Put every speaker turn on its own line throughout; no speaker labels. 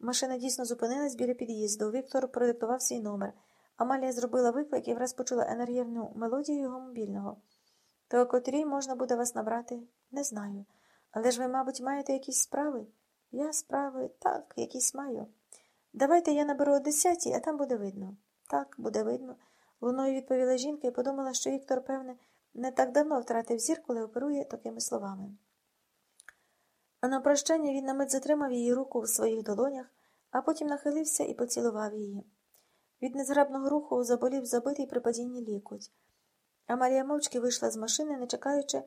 Машина дійсно зупинилась біля під'їзду. Віктор продиктував свій номер. Амалія зробила виклик і враз почула енергійну мелодію його мобільного. То котрій можна буде вас набрати? Не знаю. Але ж ви, мабуть, маєте якісь справи? Я справи так, якісь маю. Давайте я наберу о десятій, а там буде видно. Так, буде видно. Луною відповіла жінка і подумала, що Віктор, певне, не так давно втратив зір, коли оперує такими словами. А на прощання він на мить затримав її руку в своїх долонях, а потім нахилився і поцілував її. Від незграбного руху заболів забитий при падінні лікуть. А Марія мовчки вийшла з машини, не чекаючи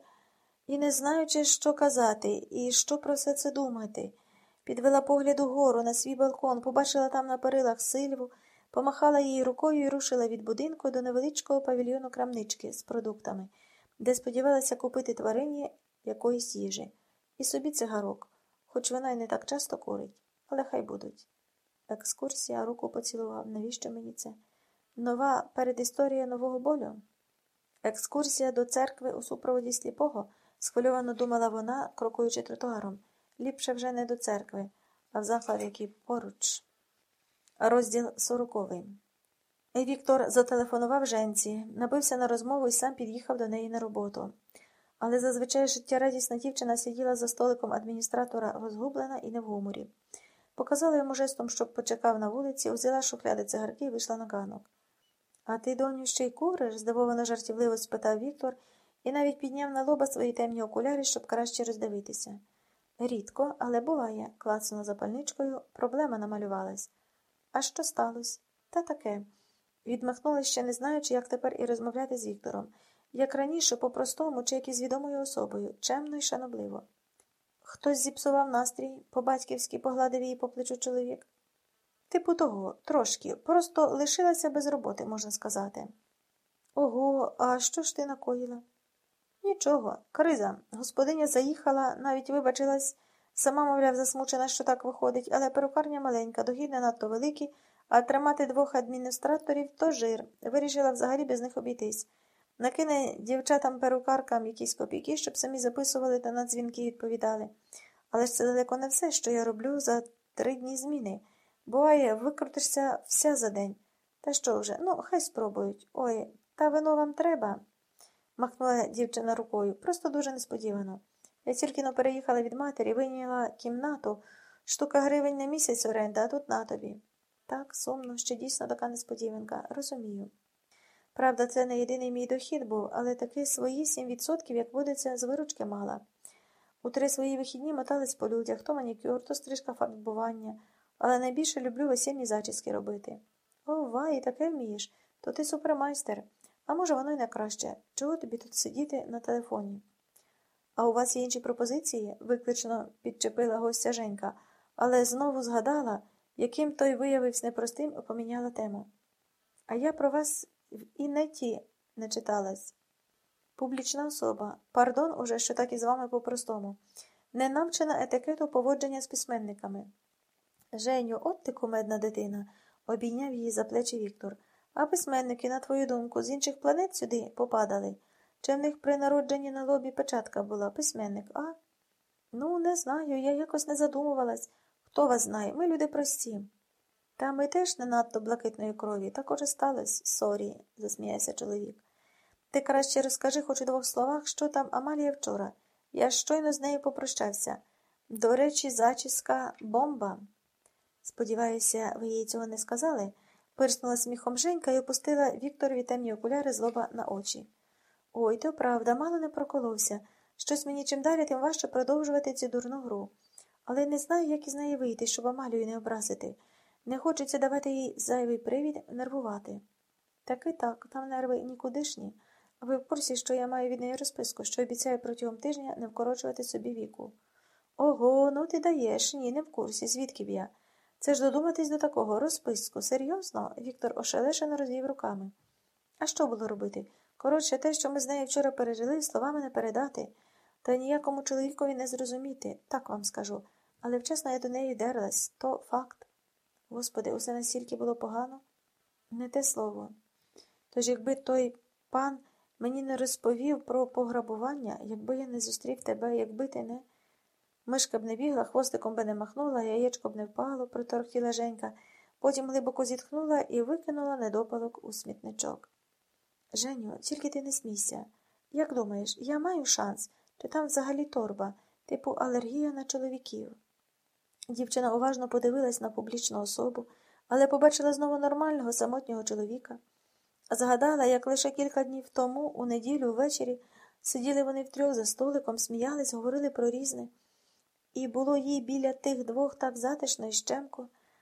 і не знаючи, що казати, і що про все це думати. Підвела погляд угору на свій балкон, побачила там на перилах сильву, помахала її рукою і рушила від будинку до невеличкого павільйону крамнички з продуктами, де сподівалася купити тварині якоїсь їжі, і собі цигарок, хоч вона й не так часто курить, але хай будуть. Екскурсія руку поцілував. Навіщо мені це? Нова передісторія нового болю. Екскурсія до церкви у супроводі сліпого, схвильовано думала вона, крокуючи тротуаром. Ліпше вже не до церкви, а в заклад, який поруч. Розділ сороковий. Віктор зателефонував женці, набився на розмову і сам під'їхав до неї на роботу. Але зазвичай життєрадісна дівчина сиділа за столиком адміністратора розгублена і не в гуморі. Показала йому жестом, щоб почекав на вулиці, взяла шухляди цигарки і вийшла на ганок. А ти, доню, ще й куриш? здивовано жартівливо спитав Віктор і навіть підняв на лоба свої темні окуляри, щоб краще роздивитися. Рідко, але буває, клацнула запальничкою, проблема намалювалась. А що сталося? Та таке. Відмахнулася ще не знаючи, як тепер і розмовляти з Віктором, як раніше, по-простому, чи як із відомою особою, чемно і шанобливо. Хтось зіпсував настрій, по-батьківськи погладив її по плечу чоловік. Типу того, трошки, просто лишилася без роботи, можна сказати. Ого, а що ж ти накоїла? Нічого, криза. Господиня заїхала, навіть вибачилась, сама, мовляв, засмучена, що так виходить, але перукарня маленька, дохід не надто великий, а тримати двох адміністраторів то жир. Вирішила взагалі без них обійтись. Накине дівчатам перукаркам якісь копійки, щоб самі записували та на дзвінки відповідали. Але ж це далеко не все, що я роблю за три дні зміни. Буває, викрутишся вся за день. Та що вже? Ну, хай спробують. Ой, та вино вам треба махнула дівчина рукою. Просто дуже несподівано. Я тільки но переїхала від матері, вийняла кімнату, штука гривень на місяць оренда, а тут на тобі. Так, сумно, ще дійсно така несподіванка, розумію. Правда, це не єдиний мій дохід був, але таки свої сім відсотків, як водиться, з виручки мала. У три свої вихідні мотались по людях, то манікюр, то стрижка фарбування, але найбільше люблю весільні зачіски робити. Ова, і таке вмієш, то ти супермайстер. А може, воно й не краще. Чого тобі тут сидіти на телефоні? А у вас є інші пропозиції? виклично підчепила гостя Женька, але знову згадала, яким той виявився непростим поміняла тему. А я про вас в інеті не читалась. Публічна особа. Пардон, уже, що так і з вами по-простому. Не навчена етикету поводження з письменниками. Женю, от ти кумедна дитина, обійняв її за плечі Віктор. А письменники, на твою думку, з інших планет сюди попадали? Чи в них при народженні на лобі печатка була, письменник, а? Ну, не знаю, я якось не задумувалась. Хто вас знає? Ми люди прості. Та ми теж не надто блакитної крові, так уже сталося, sorry, засміявся чоловік. Ти краще розкажи хоч у двох словах, що там Амалія вчора. Я щойно з нею попрощався. До речі, зачіска бомба. Сподіваюся, ви їй цього не сказали? Пирснула сміхом Женька і опустила Вікторові темні окуляри з лоба на очі. Ой, то правда, мало не проколовся. Щось мені чим далі, тим важче продовжувати цю дурну гру. Але не знаю, як із неї вийти, щоб Амалію не образити. Не хочеться давати їй зайвий привід нервувати. Так і так, там нерви нікудишні. Ви в курсі, що я маю від неї розписку, що обіцяю протягом тижня не вкорочувати собі віку. Ого, ну ти даєш, ні, не в курсі, звідки б я. Це ж додуматись до такого розписку. Серйозно? Віктор ошелешено розвів руками. А що було робити? Коротше, те, що ми з нею вчора пережили, словами не передати, та ніякому чоловікові не зрозуміти, так вам скажу. Але вчасно я до неї дерлась, то факт. Господи, усе настільки було погано? Не те слово. Тож, якби той пан мені не розповів про пограбування, якби я не зустрів тебе, якби ти не. Мишка б не бігла, хвостиком би не махнула, яєчко б не впало, приторохтіла Женька, потім глибоко зітхнула і викинула недопалок у смітничок. Женю, тільки ти не смійся. Як думаєш, я маю шанс, чи там взагалі торба, типу алергія на чоловіків? Дівчина уважно подивилась на публічну особу, але побачила знову нормального самотнього чоловіка. Згадала, як лише кілька днів тому, у неділю ввечері, сиділи вони втрьох за столиком, сміялись, говорили про різне. І було їй біля тих двох так затишно і щемко,